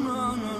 no, no. no.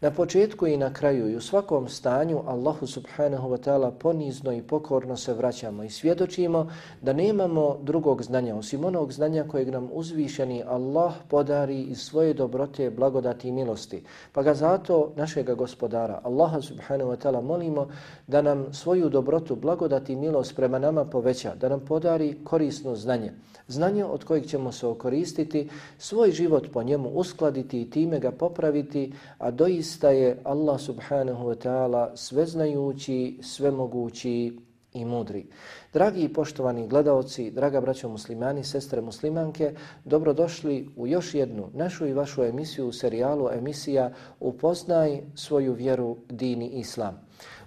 Na početku i na kraju i u svakom stanju Allahu subhanahu wa ta'ala ponizno i pokorno se vraćamo i svjedočimo da nemamo drugog znanja osim onog znanja kojeg nam uzvišeni Allah podari iz svoje dobrote, blagodati i milosti. Pa ga zato našega gospodara Allaha subhanahu wa ta'ala molimo da nam svoju dobrotu, blagodati i milost prema nama poveća, da nam podari korisno znanje. Znanje od kojeg ćemo se okoristiti, svoj život po njemu uskladiti i time ga popraviti, a doista ista je Allah subhanahu wa ta'ala sveznajući, svemogući i mudri. Dragi i poštovani gledaoci, draga braćo muslimani, sestre muslimanke, dobrodošli u još jednu našu i vašu emisiju u serijalu emisija Upoznaj svoju vjeru dini islam.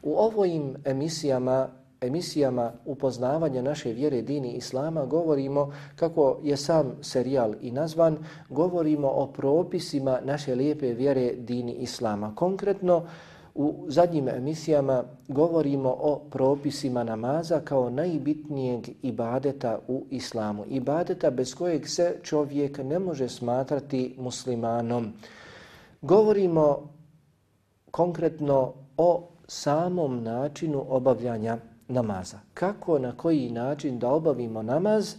U ovojim emisijama emisijama upoznavanja naše vjere dini islama govorimo, kako je sam serijal i nazvan, govorimo o propisima naše lijepe vjere dini islama. Konkretno, u zadnjim emisijama govorimo o propisima namaza kao najbitnijeg ibadeta u islamu. Ibadeta bez kojeg se čovjek ne može smatrati muslimanom. Govorimo konkretno o samom načinu obavljanja namaza. Kako, na koji način da obavimo namaz,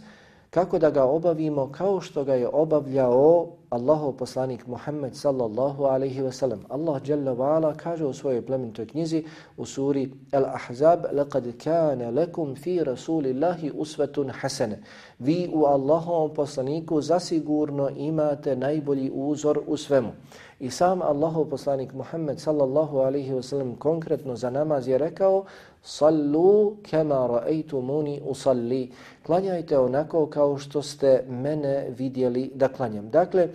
kako da ga obavimo kao što ga je obavljao Allahov poslanik Muhammed sallallahu alaihi ve sellem. Allah jalla wa ala kaže u svojoj plemenitoj knjizi u suri El Ahzab لقد kana لكم fi rasulillahi الله hasana." حسنة Vi u Allahovom poslaniku zasigurno imate najbolji uzor u svemu. I sam Allahov poslanik Muhammed sallallahu alaihi ve sellem konkretno za namaz je rekao Sallu kema ra'aytumuni usalli. Klanjajte onako kao što ste mene vidjeli da klanjam. Dakle,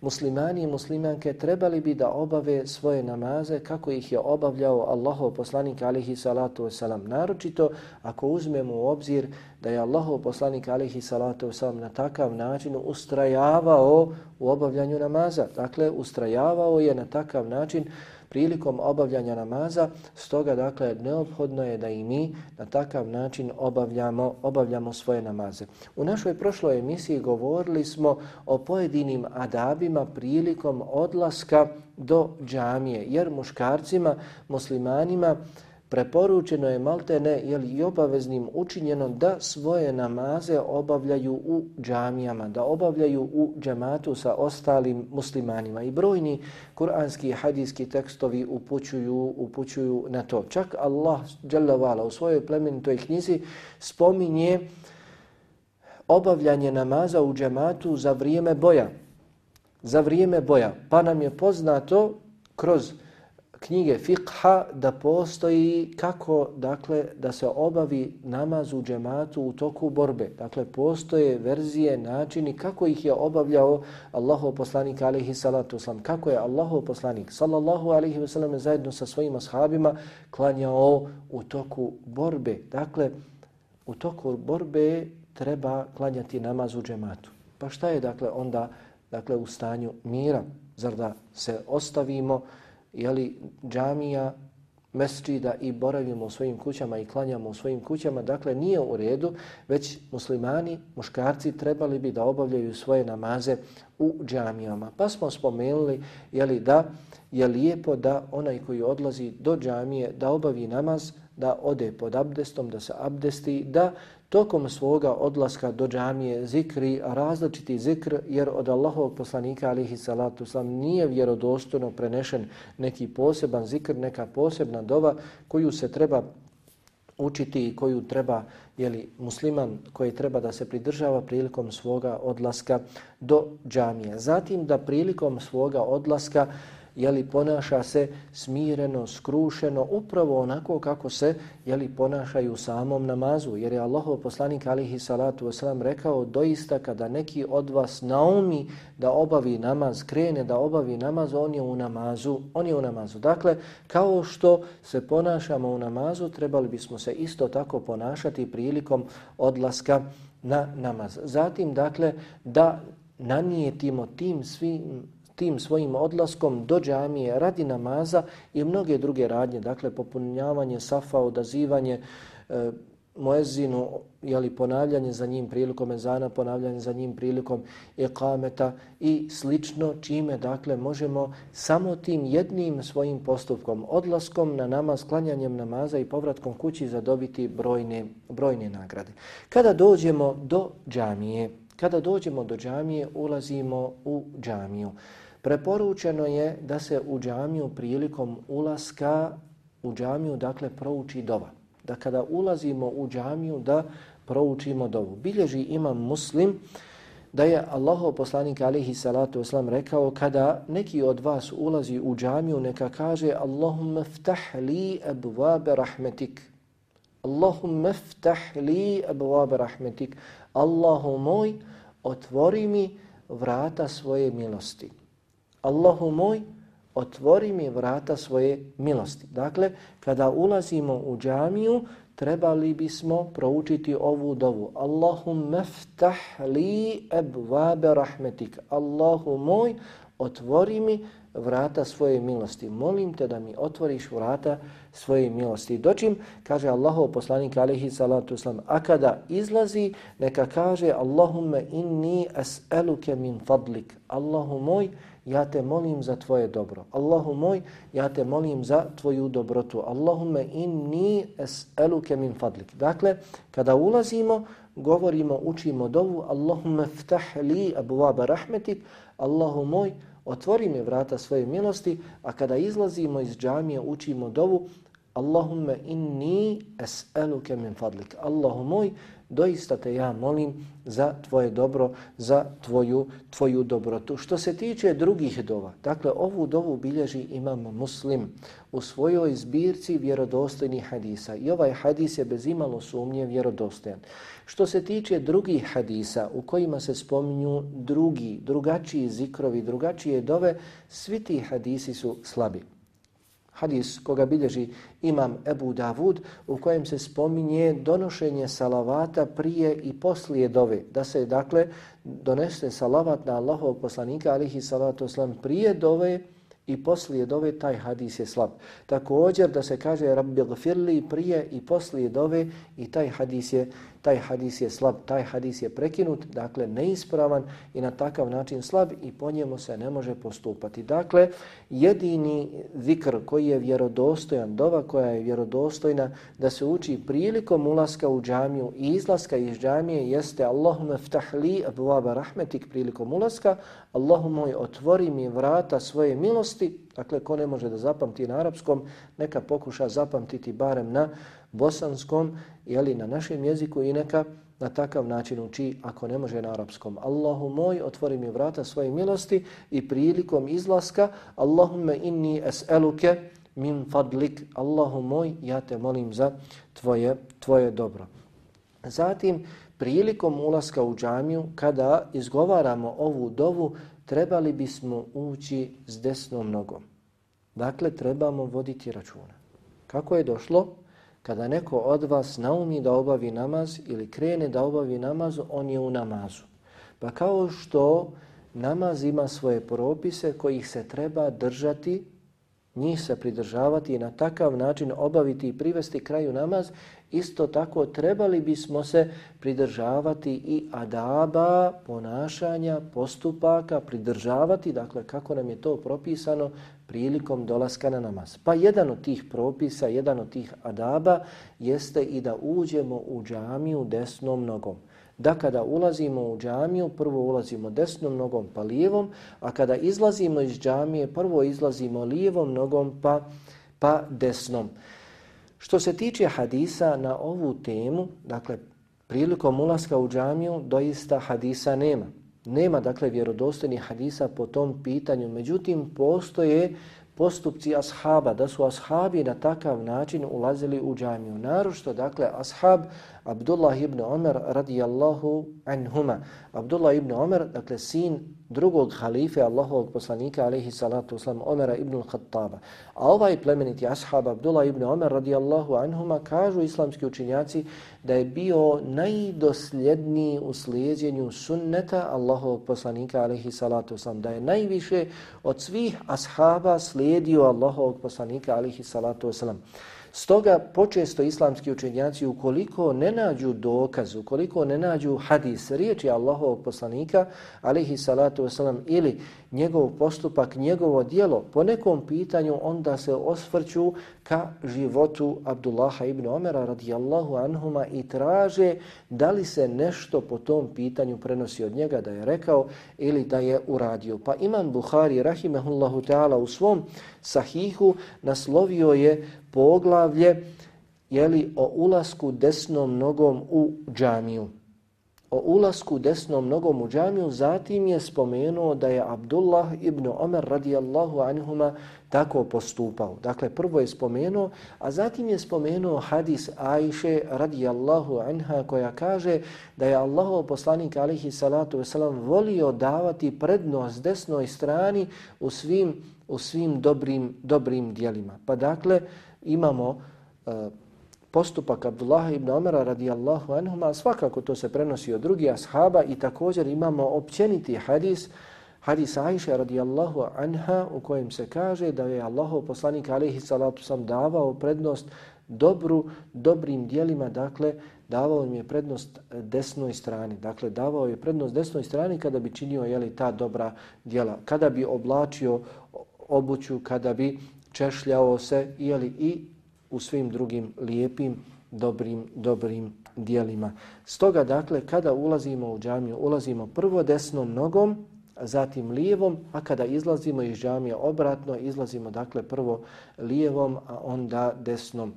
muslimani i muslimanke trebali bi da obave svoje namaze kako ih je obavljao Allahov poslanik alihi salatu wasalam. Naročito ako uzmemo u obzir da je Allahov poslanik alihi salatu wasalam na takav način ustrajavao u obavljanju namaza. Dakle, ustrajavao je na takav način prilikom obavljanja namaza, stoga dakle neophodno je da i mi na takav način obavljamo, obavljamo svoje namaze. U našoj prošloj emisiji govorili smo o pojedinim adabima prilikom odlaska do džamije, jer muškarcima, muslimanima, preporučeno je maltene jel, i obaveznim učinjeno da svoje namaze obavljaju u džamijama, da obavljaju u džamatu sa ostalim muslimanima. I brojni kuranski i hadijski tekstovi upućuju, upućuju na to. Čak Allah vala, u svojoj plemenitoj knjizi spominje obavljanje namaza u džamatu za vrijeme boja. Za vrijeme boja. Pa nam je poznato kroz knjige fiqha da postoji kako dakle da se obavi namaz u džematu u toku borbe. Dakle, postoje verzije, načini kako ih je obavljao Allahov poslanik alejhi salatu vesselam. Kako je Allahov poslanik sallallahu alaihi sellem zajedno sa svojim ashabima klanjao u toku borbe. Dakle, u toku borbe treba klanjati namaz u džematu. Pa šta je dakle onda dakle u stanju mira? Zar da se ostavimo jeli, džamija, mesčida i boravimo u svojim kućama i klanjamo u svojim kućama, dakle nije u redu, već muslimani, muškarci trebali bi da obavljaju svoje namaze u džamijama. Pa smo spomenuli jeli, da je lijepo da onaj koji odlazi do džamije da obavi namaz, da ode pod abdestom, da se abdesti, da tokom svoga odlaska do džamije zikri različiti zikr, jer od Allahovog poslanika alihi salatu sam nije vjerodostojno prenešen neki poseban zikr, neka posebna dova koju se treba učiti i koju treba jeli, musliman koji treba da se pridržava prilikom svoga odlaska do džamije. Zatim da prilikom svoga odlaska jeli, ponaša se smireno, skrušeno, upravo onako kako se jeli, ponašaju u samom namazu. Jer je Allahov poslanik alihi salatu wasalam rekao doista kada neki od vas naumi da obavi namaz, krene da obavi namaz, on je u namazu. On je u namazu. Dakle, kao što se ponašamo u namazu, trebali bismo se isto tako ponašati prilikom odlaska na namaz. Zatim, dakle, da nanijetimo tim svim tim svojim odlaskom do džamije radi namaza i mnoge druge radnje, dakle popunjavanje safa, odazivanje e, moezinu, jeli, ponavljanje za njim prilikom ezana, ponavljanje za njim prilikom ekameta i slično, čime dakle možemo samo tim jednim svojim postupkom, odlaskom na namaz, klanjanjem namaza i povratkom kući zadobiti brojne, brojne nagrade. Kada dođemo do džamije, kada dođemo do džamije, ulazimo u džamiju. Preporučeno je da se u džamiju prilikom ulaska u džamiju dakle prouči dova. Da kada ulazimo u džamiju da proučimo dovu. Bilježi imam muslim da je Allahov poslanik alihi salatu wasalam rekao kada neki od vas ulazi u džamiju neka kaže Allahumma ftah li abwabe rahmetik. Allahumma ftah li abwabe rahmetik. Allahu moj otvori mi vrata svoje milosti. Allahu moj, otvori mi vrata svoje milosti. Dakle, kada ulazimo u džamiju, trebali bismo proučiti ovu dovu. Allahu ftah li ebvabe rahmetik. Allahu moj, otvori mi vrata svoje milosti. Molim te da mi otvoriš vrata svoje milosti. Dočim, kaže Allahov poslanik alihi salatu islam, a kada izlazi, neka kaže Allahumme inni es'eluke min fadlik. Allahu moj, ja te molim za tvoje dobro. Allahu moj, ja te molim za tvoju dobrotu. Allahumme inni es'eluke min fadlik. Dakle, kada ulazimo, govorimo, učimo dovu, Allahumme ftah li abuaba rahmetik, Allahu moj, otvori mi vrata svoje milosti, a kada izlazimo iz džamije, učimo dovu, Allahumme inni es'eluke min fadlik. Allahu moj, doista te ja molim za tvoje dobro, za tvoju, tvoju dobrotu. Što se tiče drugih dova, dakle ovu dovu bilježi imam muslim u svojoj zbirci vjerodostojnih hadisa i ovaj hadis je bez imalo sumnje vjerodostojan. Što se tiče drugih hadisa u kojima se spominju drugi, drugačiji zikrovi, drugačije dove, svi ti hadisi su slabi hadis koga bilježi imam Ebu Davud u kojem se spominje donošenje salavata prije i poslije dove. Da se dakle donese salavat na Allahovog poslanika alihi salatu oslam prije dove i poslije dove taj hadis je slab. Također da se kaže rabbi gfirli prije i poslije dove i taj hadis je taj hadis je slab, taj hadis je prekinut, dakle neispravan i na takav način slab i po njemu se ne može postupati. Dakle, jedini zikr koji je vjerodostojan, dova koja je vjerodostojna da se uči prilikom ulaska u džamiju i izlaska iz džamije jeste Allahume ftahli abuaba rahmetik prilikom ulaska, Allahu moj otvori mi vrata svoje milosti, dakle ko ne može da zapamti na arapskom, neka pokuša zapamtiti barem na bosanskom, jeli na našem jeziku i neka na takav način uči ako ne može na arapskom. Allahu moj, otvori mi vrata svoje milosti i prilikom izlaska Allahumme inni es'eluke min fadlik, Allahu moj, ja te molim za tvoje, tvoje dobro. Zatim, prilikom ulaska u džamiju, kada izgovaramo ovu dovu, trebali bismo ući s desnom nogom. Dakle, trebamo voditi računa. Kako je došlo? Kada neko od vas naumi da obavi namaz ili krene da obavi namaz, on je u namazu. Pa kao što namaz ima svoje propise kojih se treba držati, njih se pridržavati i na takav način obaviti i privesti kraju namaz, isto tako trebali bismo se pridržavati i adaba, ponašanja, postupaka, pridržavati, dakle kako nam je to propisano prilikom dolaska na namaz. Pa jedan od tih propisa, jedan od tih adaba jeste i da uđemo u džamiju desnom nogom da kada ulazimo u džamiju, prvo ulazimo desnom nogom pa lijevom, a kada izlazimo iz džamije, prvo izlazimo lijevom nogom pa, pa desnom. Što se tiče hadisa na ovu temu, dakle, prilikom ulaska u džamiju, doista hadisa nema. Nema, dakle, vjerodostojnih hadisa po tom pitanju. Međutim, postoje postupci ashaba, da su ashabi na takav način ulazili u džamiju. Narošto, dakle, ashab Abdullah ibn Omer radijallahu anhuma. Abdullah ibn Omer, dakle, sin drugog halife Allahovog poslanika alaihi salatu uslam Omera ibn Khattaba. A ovaj plemeniti ashab Abdullah ibn Omer radijallahu anhuma kažu islamski učinjaci da je bio najdosljedniji u slijedjenju sunneta Allahovog poslanika alaihi salatu wasalam, Da je najviše od svih ashaba slijedio Allahovog poslanika alaihi salatu wasalam. Stoga počesto islamski učenjaci ukoliko ne nađu dokaz, ukoliko ne nađu hadis, riječi Allahovog poslanika, alihi salatu wasalam, ili njegov postupak, njegovo dijelo po nekom pitanju, onda se osvrću ka životu Abdullaha ibn Omera radijallahu anhuma i traže da li se nešto po tom pitanju prenosi od njega da je rekao ili da je uradio. Pa Imam Buhari rahimehullahu ta'ala u svom sahihu naslovio je poglavlje jeli, o ulasku desnom nogom u džamiju o ulasku desnom nogom u džamiju, zatim je spomenuo da je Abdullah ibn Omer radijallahu anhuma tako postupao. Dakle, prvo je spomenuo, a zatim je spomenuo hadis Ajše radijallahu anha koja kaže da je Allahov poslanik alihi salatu wasalam volio davati prednost desnoj strani u svim, u svim dobrim, dobrim dijelima. Pa dakle, imamo uh, postupak Abdullah ibn Omara radijallahu anhuma, svakako to se prenosi od drugih ashaba i također imamo općeniti hadis, hadis Aisha radijallahu anha u kojem se kaže da je Allahov poslanik alaihi salatu sam davao prednost dobru, dobrim dijelima, dakle davao im je prednost desnoj strani. Dakle, davao je prednost desnoj strani kada bi činio jeli, ta dobra dijela. Kada bi oblačio obuću, kada bi češljao se jeli, i u svim drugim lijepim, dobrim, dobrim dijelima. Stoga, dakle, kada ulazimo u džamiju, ulazimo prvo desnom nogom, zatim lijevom, a kada izlazimo iz džamije obratno, izlazimo, dakle, prvo lijevom, a onda desnom.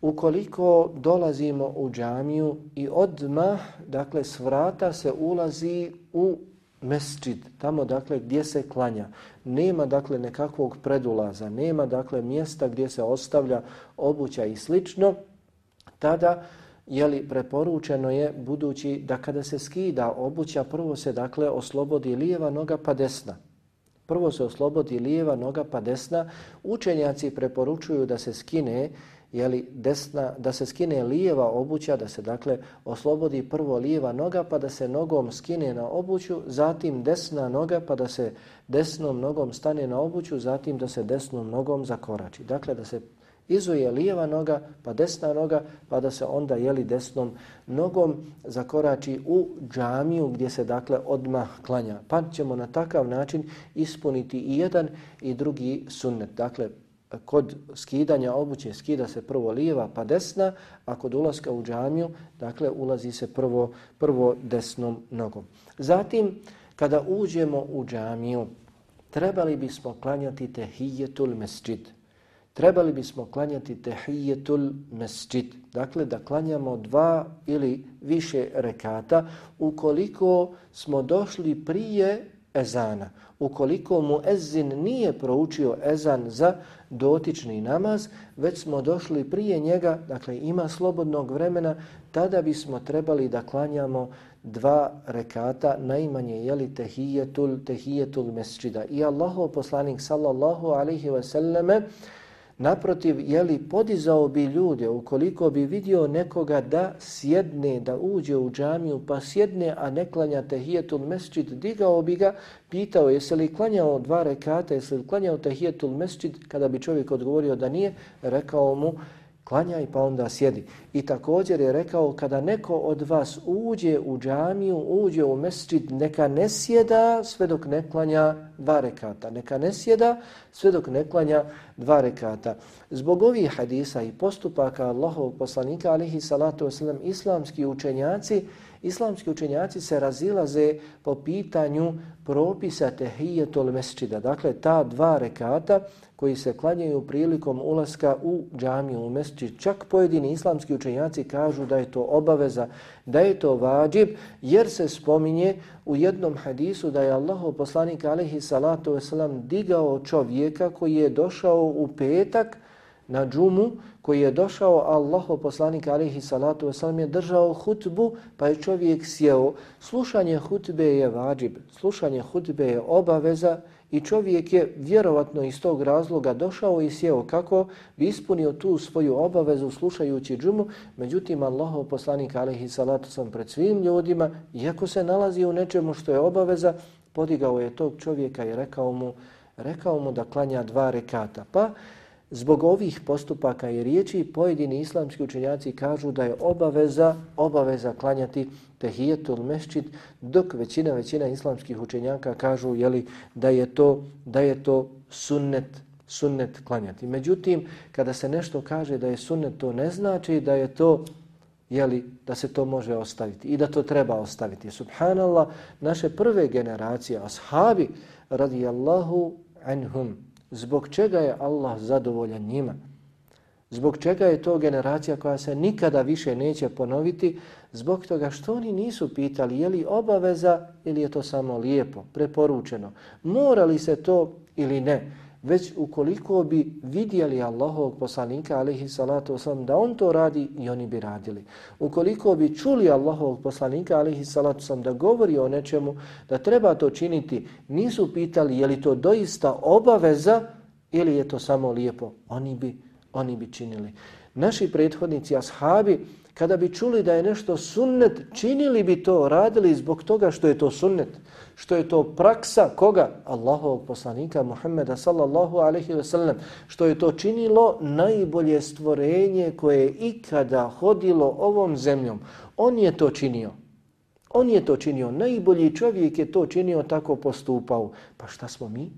Ukoliko dolazimo u džamiju i odmah, dakle, s vrata se ulazi u mesčid, tamo dakle gdje se klanja. Nema dakle nekakvog predulaza, nema dakle mjesta gdje se ostavlja obuća i slično, tada je li preporučeno je budući da kada se skida obuća, prvo se dakle oslobodi lijeva noga pa desna. Prvo se oslobodi lijeva noga pa desna. Učenjaci preporučuju da se skine jeli, desna, da se skine lijeva obuća, da se dakle oslobodi prvo lijeva noga pa da se nogom skine na obuću, zatim desna noga pa da se desnom nogom stane na obuću, zatim da se desnom nogom zakorači. Dakle, da se izuje lijeva noga pa desna noga pa da se onda jeli desnom nogom zakorači u džamiju gdje se dakle odmah klanja. Pa ćemo na takav način ispuniti i jedan i drugi sunnet. Dakle, kod skidanja obuće skida se prvo lijeva pa desna, a kod ulaska u džamiju, dakle, ulazi se prvo, prvo desnom nogom. Zatim, kada uđemo u džamiju, trebali bismo klanjati tehijetul mesđid. Trebali bismo klanjati tehijetul mesđid. Dakle, da klanjamo dva ili više rekata ukoliko smo došli prije ezana. Ukoliko mu ezin nije proučio ezan za dotični namaz, već smo došli prije njega, dakle ima slobodnog vremena, tada bismo trebali da klanjamo dva rekata, najmanje jeli tehijetul, tehijetul mesčida. I Allahov poslanik sallallahu alaihi wasallame Naprotiv, jeli podizao bi ljude ukoliko bi vidio nekoga da sjedne, da uđe u džamiju, pa sjedne, a ne klanja tehijetul mesčid, digao bi ga, pitao jesi li klanjao dva rekata, jesi li klanjao tehijetul mesčid, kada bi čovjek odgovorio da nije, rekao mu, klanjaj pa onda sjedi. I također je rekao kada neko od vas uđe u džamiju, uđe u mesčid, neka ne sjeda sve dok ne klanja dva rekata. Neka ne sjeda sve dok ne klanja dva rekata. Zbog ovih hadisa i postupaka Allahovog poslanika alihi salatu wasalam, islamski učenjaci Islamski učenjaci se razilaze po pitanju propisa tehijetul mesčida. Dakle, ta dva rekata koji se klanjaju prilikom ulaska u džamiju, u mesčid. Čak pojedini islamski učenjaci kažu da je to obaveza, da je to vađib, jer se spominje u jednom hadisu da je Allahov poslanik alaihi salatu wasalam digao čovjeka koji je došao u petak na džumu koji je došao Allaho poslanik alejhi salatu wasalam je držao hutbu pa je čovjek sjeo. Slušanje hutbe je vađib slušanje hutbe je obaveza i čovjek je vjerovatno iz tog razloga došao i sjeo. Kako? Bi ispunio tu svoju obavezu slušajući džumu. Međutim Allahov poslanik alejhi salatu sam pred svim ljudima iako se nalazi u nečemu što je obaveza podigao je tog čovjeka i rekao mu rekao mu da klanja dva rekata. Pa Zbog ovih postupaka i riječi pojedini islamski učenjaci kažu da je obaveza obaveza klanjati tehijetul mešćid, dok većina većina islamskih učenjaka kažu jeli, da je to da je to sunnet sunnet klanjati. Međutim, kada se nešto kaže da je sunnet, to ne znači da je to jeli, da se to može ostaviti i da to treba ostaviti. Subhanallah, naše prve generacije, ashabi, radijallahu anhum, Zbog čega je Allah zadovoljan njima? Zbog čega je to generacija koja se nikada više neće ponoviti? Zbog toga što oni nisu pitali je li obaveza ili je to samo lijepo, preporučeno. Mora li se to ili ne? Već ukoliko bi vidjeli Allahovog poslanika alaihi salatu wasalam da on to radi i oni bi radili. Ukoliko bi čuli Allahovog poslanika alaihi salatu wasalam da govori o nečemu da treba to činiti, nisu pitali je li to doista obaveza ili je to samo lijepo. Oni bi, oni bi činili. Naši prethodnici, ashabi, kada bi čuli da je nešto sunnet, činili bi to, radili zbog toga što je to sunnet što je to praksa koga? Allahovog poslanika Muhammeda sallallahu alaihi ve sellem, što je to činilo najbolje stvorenje koje je ikada hodilo ovom zemljom. On je to činio. On je to činio. Najbolji čovjek je to činio, tako postupao. Pa šta smo mi?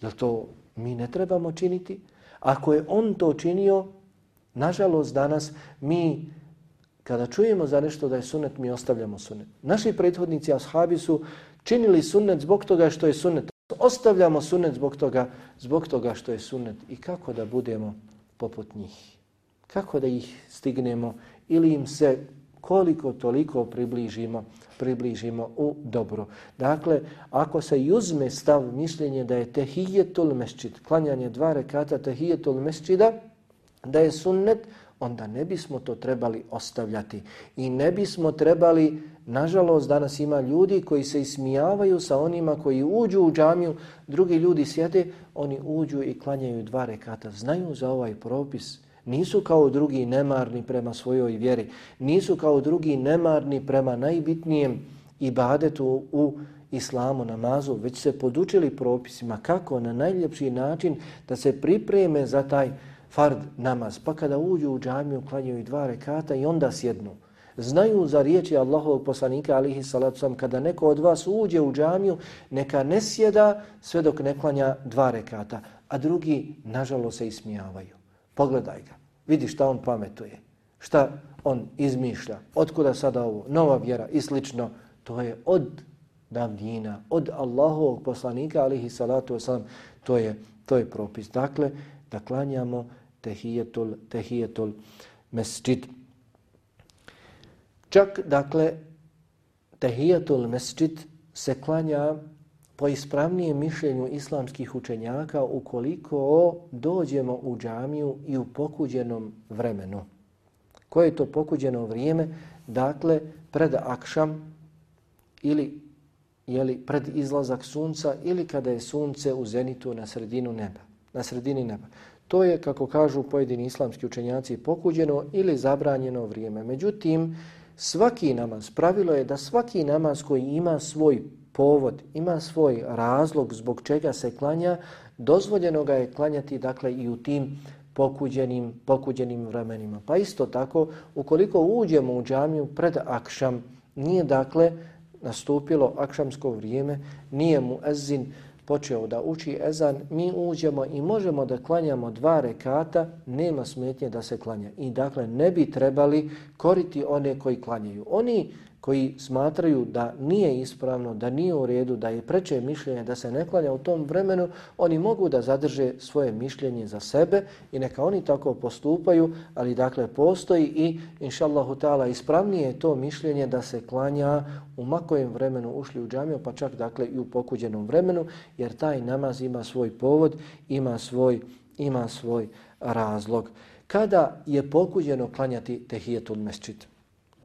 Jel to mi ne trebamo činiti? Ako je on to činio, nažalost danas mi kada čujemo za nešto da je sunet, mi ostavljamo sunet. Naši prethodnici, ashabi su činili sunnet zbog toga što je sunnet. Ostavljamo sunnet zbog toga, zbog toga što je sunnet. I kako da budemo poput njih? Kako da ih stignemo ili im se koliko toliko približimo, približimo u dobro. Dakle, ako se uzme stav mišljenje da je tehijetul mesčid, klanjanje dva rekata tehijetul mesčida, da je sunnet, onda ne bismo to trebali ostavljati. I ne bismo trebali, nažalost, danas ima ljudi koji se ismijavaju sa onima koji uđu u džamiju, drugi ljudi sjede, oni uđu i klanjaju dva rekata. Znaju za ovaj propis. Nisu kao drugi nemarni prema svojoj vjeri. Nisu kao drugi nemarni prema najbitnijem ibadetu u islamu, namazu, već se podučili propisima kako na najljepši način da se pripreme za taj fard namaz, pa kada uđu u džamiju, klanjaju dva rekata i onda sjednu. Znaju za riječi Allahovog poslanika, alihi salatu sam, kada neko od vas uđe u džamiju, neka ne sjeda sve dok ne klanja dva rekata, a drugi, nažalost, se ismijavaju. Pogledaj ga, vidi šta on pametuje, šta on izmišlja, otkuda sada ovo, nova vjera i slično, to je od davnina, od Allahovog poslanika, alihi salatu wasalam, to je, to je propis. Dakle, da klanjamo tehijetul, tehijetul mesčid. Čak, dakle, tehijatul mesčid se klanja po ispravnijem mišljenju islamskih učenjaka ukoliko dođemo u džamiju i u pokuđenom vremenu. Koje je to pokuđeno vrijeme? Dakle, pred akšam ili jeli, pred izlazak sunca ili kada je sunce u zenitu na sredinu neba. Na sredini neba. To je, kako kažu pojedini islamski učenjaci, pokuđeno ili zabranjeno vrijeme. Međutim, svaki namaz, pravilo je da svaki namaz koji ima svoj povod, ima svoj razlog zbog čega se klanja, dozvoljeno ga je klanjati dakle i u tim pokuđenim, pokuđenim vremenima. Pa isto tako, ukoliko uđemo u džamiju pred akšam, nije dakle nastupilo akšamsko vrijeme, nije mu ezin počeo da uči ezan, mi uđemo i možemo da klanjamo dva rekata, nema smetnje da se klanja. I dakle, ne bi trebali koriti one koji klanjaju. Oni koji smatraju da nije ispravno, da nije u redu, da je preče mišljenje da se ne klanja u tom vremenu, oni mogu da zadrže svoje mišljenje za sebe i neka oni tako postupaju, ali dakle postoji i inša Allahu ta'ala ispravnije je to mišljenje da se klanja u makojem vremenu ušli u džamiju, pa čak dakle i u pokuđenom vremenu, jer taj namaz ima svoj povod, ima svoj, ima svoj razlog. Kada je pokuđeno klanjati tehijetul mesčit?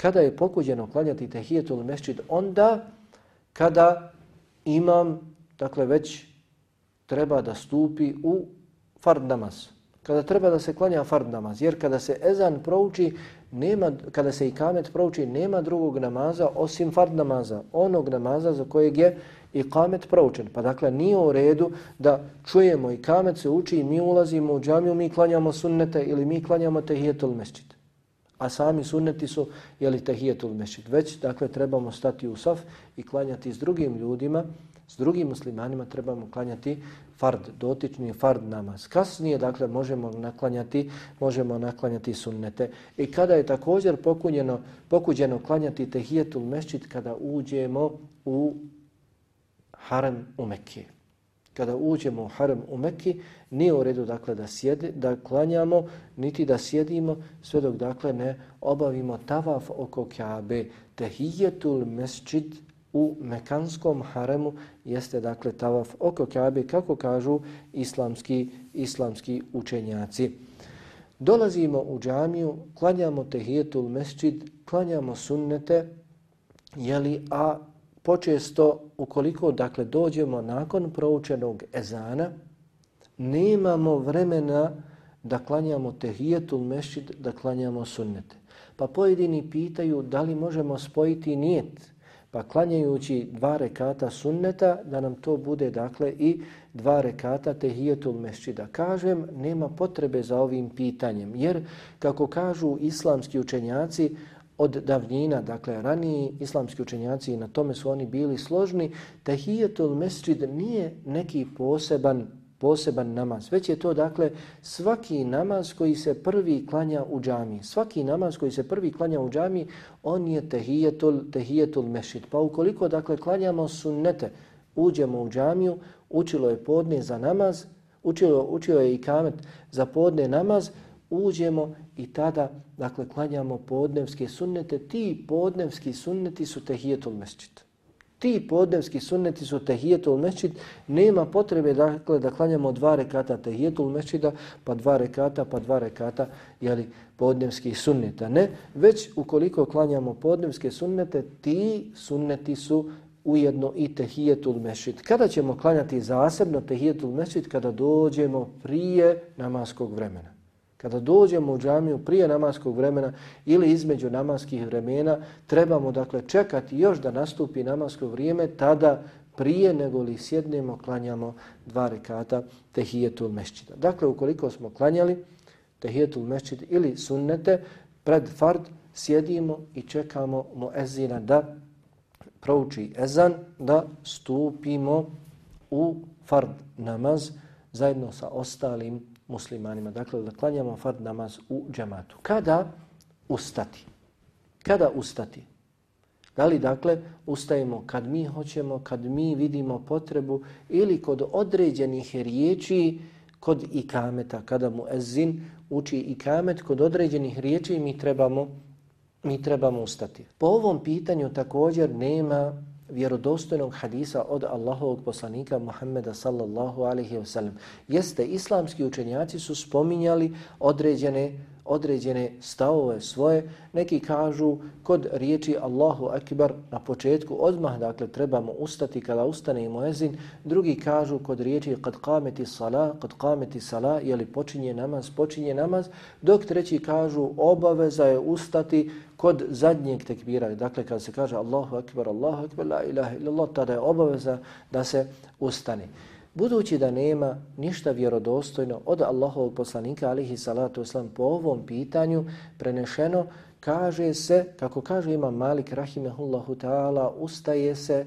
Kada je pokuđeno klanjati tehijetul mešćid, onda kada imam, dakle već treba da stupi u fard namaz. Kada treba da se klanja fard namaz, jer kada se ezan prouči, nema, kada se ikamet prouči, nema drugog namaza osim fard namaza, onog namaza za kojeg je i kamet proučen. Pa dakle, nije u redu da čujemo i kamet se uči i mi ulazimo u džamiju, mi klanjamo sunnete ili mi klanjamo tehijetul mešćid a sami sunneti su jeli tahijetul mešid. Već, dakle, trebamo stati u saf i klanjati s drugim ljudima, s drugim muslimanima trebamo klanjati fard, dotični fard namaz. Kasnije, dakle, možemo naklanjati, možemo naklanjati sunnete. I kada je također pokunjeno, pokuđeno klanjati tehijetul mešid kada uđemo u harem u Mekije kada uđemo u harem u Mekki, nije u redu dakle da sjedi, da klanjamo, niti da sjedimo, sve dok dakle ne obavimo tavaf oko Kaabe. Tehijetul mesčid u Mekanskom haremu jeste dakle tavaf oko Kaabe, kako kažu islamski, islamski učenjaci. Dolazimo u džamiju, klanjamo tehijetul mesčid, klanjamo sunnete, jeli, a počesto, ukoliko dakle dođemo nakon proučenog ezana, nemamo vremena da klanjamo tehijetul mešćid, da klanjamo sunnete. Pa pojedini pitaju da li možemo spojiti nijet, pa klanjajući dva rekata sunneta, da nam to bude dakle i dva rekata tehijetul mešćida. Kažem, nema potrebe za ovim pitanjem, jer kako kažu islamski učenjaci, od davnina, dakle raniji islamski učenjaci i na tome su oni bili složni, tahijatul mesjid nije neki poseban poseban namaz, već je to dakle svaki namaz koji se prvi klanja u džami. Svaki namaz koji se prvi klanja u džami, on je tehijetul, tehijetul mešid. Pa ukoliko dakle klanjamo sunnete, uđemo u džamiju, učilo je podne za namaz, učilo, učio je i kamet za podne namaz, uđemo i tada, dakle, klanjamo podnevske sunnete. Ti podnevski sunneti su tehijetul mesčit. Ti podnevski sunneti su tehijetul mesčit. Nema potrebe, dakle, da klanjamo dva rekata tehijetul mesčida, pa dva rekata, pa dva rekata, jeli, podnevskih sunneta. Ne, već ukoliko klanjamo podnevske sunnete, ti sunneti su ujedno i tehijetul mešid. Kada ćemo klanjati zasebno tehijetul mešid? Kada dođemo prije namaskog vremena. Kada dođemo u džamiju prije namaskog vremena ili između namaskih vremena, trebamo dakle čekati još da nastupi namasko vrijeme, tada prije nego li sjednemo, klanjamo dva rekata tehijetul mešćida. Dakle, ukoliko smo klanjali tehijetul mešćid ili sunnete, pred fard sjedimo i čekamo muezina da prouči ezan, da stupimo u fard namaz zajedno sa ostalim muslimanima. Dakle, da klanjamo fard namaz u džamatu. Kada ustati? Kada ustati? Da li, dakle, ustajemo kad mi hoćemo, kad mi vidimo potrebu ili kod određenih riječi, kod ikameta, kada mu ezin uči ikamet, kod određenih riječi mi trebamo, mi trebamo ustati. Po ovom pitanju također nema vjerodostojnog hadisa od Allahovog poslanika Muhammeda sallallahu alaihi wa sallam. Jeste, islamski učenjaci su spominjali određene određene stavove svoje. Neki kažu kod riječi Allahu Akbar na početku odmah, dakle trebamo ustati kada ustane i muezin. Drugi kažu kod riječi kad kameti sala, kad kameti sala, je li počinje namaz, počinje namaz. Dok treći kažu obaveza je ustati kod zadnjeg tekbira. Dakle, kada se kaže Allahu Akbar, Allahu Akbar, la ilaha illallah, tada je obaveza da se ustane. Budući da nema ništa vjerodostojno od Allahovog poslanika alihi salatu oslam po ovom pitanju prenešeno, kaže se, kako kaže ima Malik rahimehullahu ta'ala, ustaje se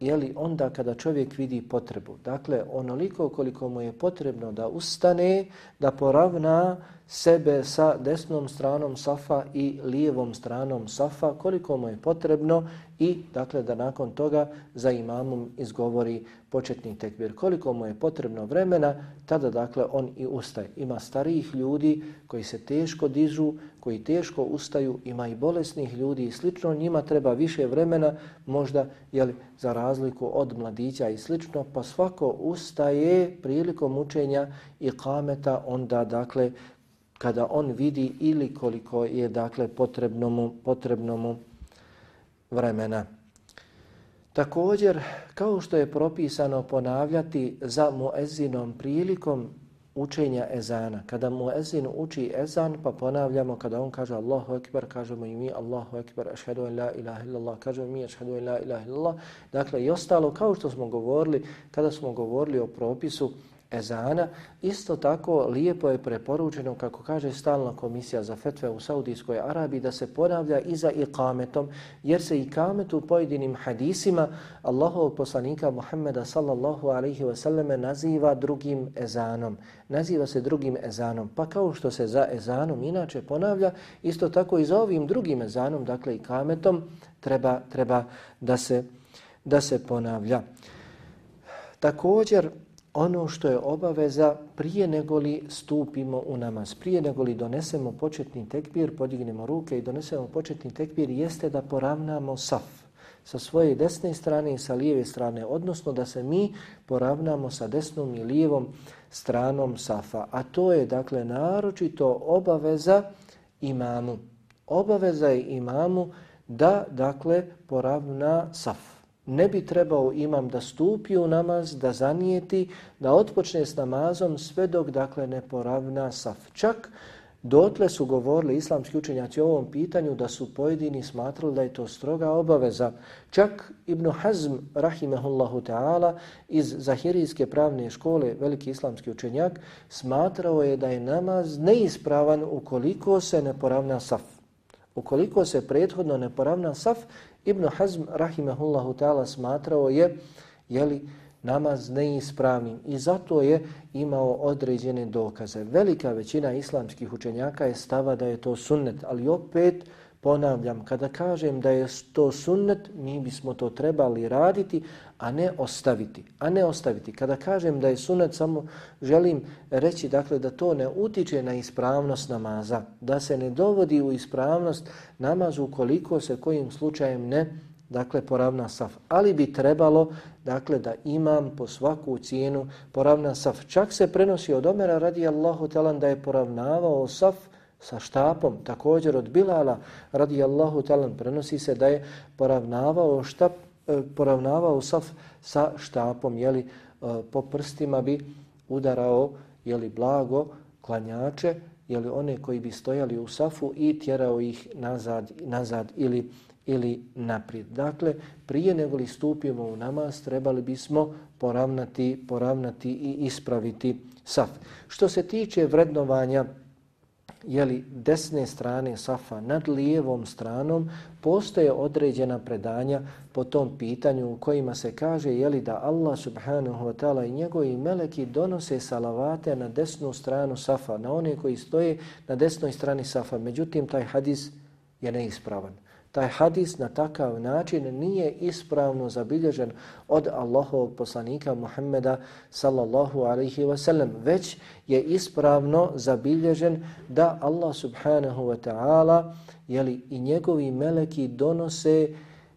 jeli onda kada čovjek vidi potrebu. Dakle, onoliko koliko mu je potrebno da ustane, da poravna sebe sa desnom stranom safa i lijevom stranom safa, koliko mu je potrebno i dakle da nakon toga za imamom izgovori početni tekbir. Koliko mu je potrebno vremena, tada dakle on i ustaje. Ima starijih ljudi koji se teško dižu, koji teško ustaju, ima i bolesnih ljudi i slično, njima treba više vremena, možda jeli, za razliku od mladića i slično, pa svako ustaje prilikom učenja i kameta onda dakle kada on vidi ili koliko je dakle potrebno mu, potrebno mu vremena. Također, kao što je propisano ponavljati za muezinom prilikom učenja ezana. Kada muezin uči ezan, pa ponavljamo, kada on kaže Allahu Ekber, kažemo i mi Allahu Ekber, ašhedu en la ilaha illallah, kažemo mi ašhedu en la ilaha illallah. Dakle, i ostalo, kao što smo govorili, kada smo govorili o propisu ezana. Isto tako lijepo je preporučeno, kako kaže stalna komisija za fetve u Saudijskoj Arabiji, da se ponavlja i za ikametom, jer se ikamet u pojedinim hadisima Allahovog poslanika Muhammeda sallallahu alaihi wasallam naziva drugim ezanom. Naziva se drugim ezanom. Pa kao što se za ezanom inače ponavlja, isto tako i za ovim drugim ezanom, dakle ikametom, treba, treba da, se, da se ponavlja. Također, ono što je obaveza prije nego li stupimo u namaz, prije nego li donesemo početni tekbir, podignemo ruke i donesemo početni tekbir, jeste da poravnamo saf sa svoje desne strane i sa lijeve strane, odnosno da se mi poravnamo sa desnom i lijevom stranom safa. A to je dakle naročito obaveza imamu. Obaveza je imamu da dakle poravna saf ne bi trebao imam da stupi u namaz, da zanijeti, da otpočne s namazom sve dok dakle ne poravna saf. Čak dotle su govorili islamski učenjaci o ovom pitanju da su pojedini smatrali da je to stroga obaveza. Čak Ibn Hazm, rahimehullahu ta'ala, iz Zahirijske pravne škole, veliki islamski učenjak, smatrao je da je namaz neispravan ukoliko se ne poravna saf. Ukoliko se prethodno ne poravna saf, Ibn Hazm, rahimehullahu ta'ala, smatrao je jeli, namaz neispravnim i zato je imao određene dokaze. Velika većina islamskih učenjaka je stava da je to sunnet, ali opet ponavljam, kada kažem da je to sunnet, mi bismo to trebali raditi, a ne ostaviti. A ne ostaviti. Kada kažem da je sunnet, samo želim reći dakle da to ne utiče na ispravnost namaza, da se ne dovodi u ispravnost namazu ukoliko se kojim slučajem ne dakle poravna saf. Ali bi trebalo dakle da imam po svaku cijenu poravna saf. Čak se prenosi od Omera radijallahu talan da je poravnavao saf sa štapom, također od Bilala radijallahu talan prenosi se da je poravnavao štap, e, poravnavao saf sa štapom, jeli, e, po prstima bi udarao jeli, blago klanjače, jeli, one koji bi stojali u safu i tjerao ih nazad, nazad ili ili naprijed. Dakle, prije nego li stupimo u namaz, trebali bismo poravnati, poravnati i ispraviti saf. Što se tiče vrednovanja jeli, desne strane safa nad lijevom stranom, postoje određena predanja po tom pitanju u kojima se kaže jeli, da Allah subhanahu wa ta'ala i njegovi meleki donose salavate na desnu stranu safa, na one koji stoje na desnoj strani safa. Međutim, taj hadis je neispravan taj hadis na takav način nije ispravno zabilježen od Allahovog poslanika Muhammeda sallallahu alaihi wa sallam, već je ispravno zabilježen da Allah subhanahu wa ta'ala i njegovi meleki donose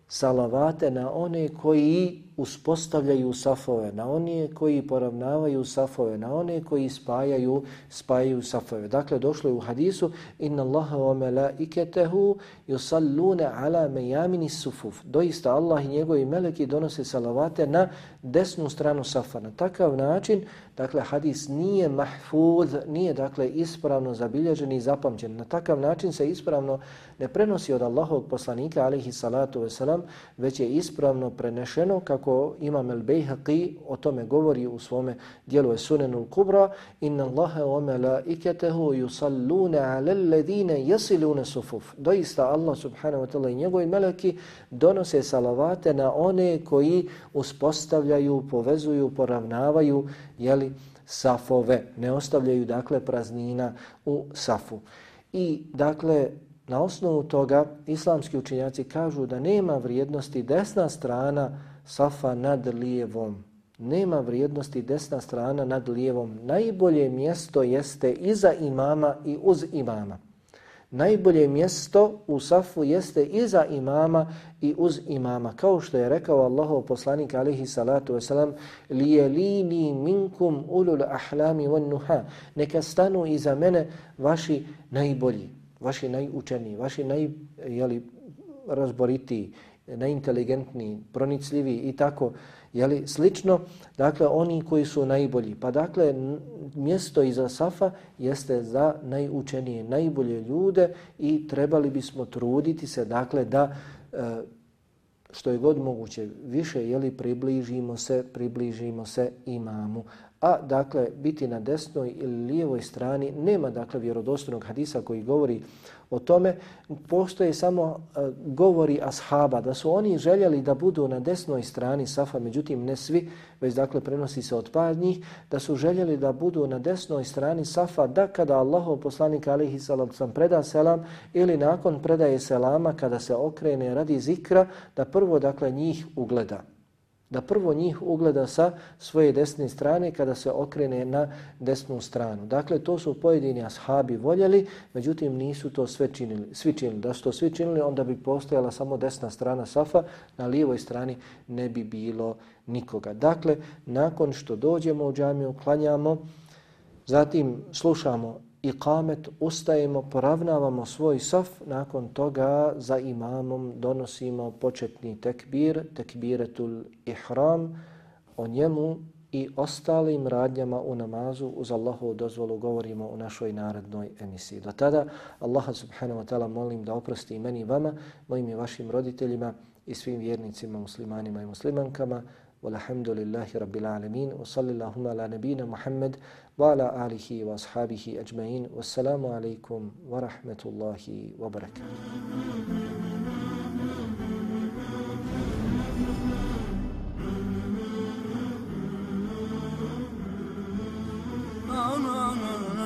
salavate na one koji uspostavljaju safove, na one koji poravnavaju safove, na one koji spajaju, spajaju safove. Dakle, došlo je u hadisu Inna Allaha wa malaikatahu yusallune ala mejamini sufuf. Doista Allah i njegovi meleki donose salavate na desnu stranu safa. Na takav način, dakle, hadis nije mahfuz, nije, dakle, ispravno zabilježen i zapamćen. Na takav način se ispravno ne prenosi od Allahovog poslanika, alihi salatu wasalam, već je ispravno prenešeno kako Imam el-Bejhaqi o tome govori u svome dijelu Sunenul Kubra Inna Allahe wa melaiketehu yusallune ala alledine yasilune sufuf. Doista Allah subhanahu wa ta'la i njegovi meleki donose salavate na one koji uspostavljaju, povezuju, poravnavaju jeli, safove. Ne ostavljaju dakle praznina u safu. I dakle Na osnovu toga islamski učinjaci kažu da nema vrijednosti desna strana safa nad lijevom. Nema vrijednosti desna strana nad lijevom. Najbolje mjesto jeste iza imama i uz imama. Najbolje mjesto u safu jeste iza imama i uz imama. Kao što je rekao Allahov poslanik alihi salatu wasalam lijelini minkum ulul ahlami wan nuha. Neka stanu iza mene vaši najbolji vaši najučeniji, vaši naj, jeli, razboritiji, najinteligentniji, pronicljivi i tako, jeli, slično, dakle, oni koji su najbolji. Pa dakle, mjesto iza Safa jeste za najučenije, najbolje ljude i trebali bismo truditi se, dakle, da e, što je god moguće više, jeli, približimo se, približimo se imamu a dakle biti na desnoj ili lijevoj strani nema dakle vjerodostojnog hadisa koji govori o tome postoje samo e, govori ashaba da su oni željeli da budu na desnoj strani safa međutim ne svi već dakle prenosi se od par njih da su željeli da budu na desnoj strani safa da kada Allahov poslanik alihi salam sam preda selam ili nakon predaje selama kada se okrene radi zikra da prvo dakle njih ugleda da prvo njih ugleda sa svoje desne strane kada se okrene na desnu stranu. Dakle, to su pojedini ashabi voljeli, međutim nisu to sve činili, svi činili. Da su to svi činili, onda bi postojala samo desna strana safa, na lijevoj strani ne bi bilo nikoga. Dakle, nakon što dođemo u džamiju, klanjamo, zatim slušamo i kamet, ustajemo, poravnavamo svoj saf, nakon toga za imamom donosimo početni tekbir, tekbiretul ihram, o njemu i ostalim radnjama u namazu uz Allahu dozvolu govorimo u našoj narodnoj emisiji. Do tada Allaha subhanahu wa ta'ala molim da oprosti i meni i vama, mojim i vašim roditeljima i svim vjernicima, muslimanima i muslimankama. والحمد لله رب العالمين وصلى اللهم على نبينا محمد وعلى آله وأصحابه أجمعين والسلام عليكم ورحمة الله وبركاته no, no, no, no.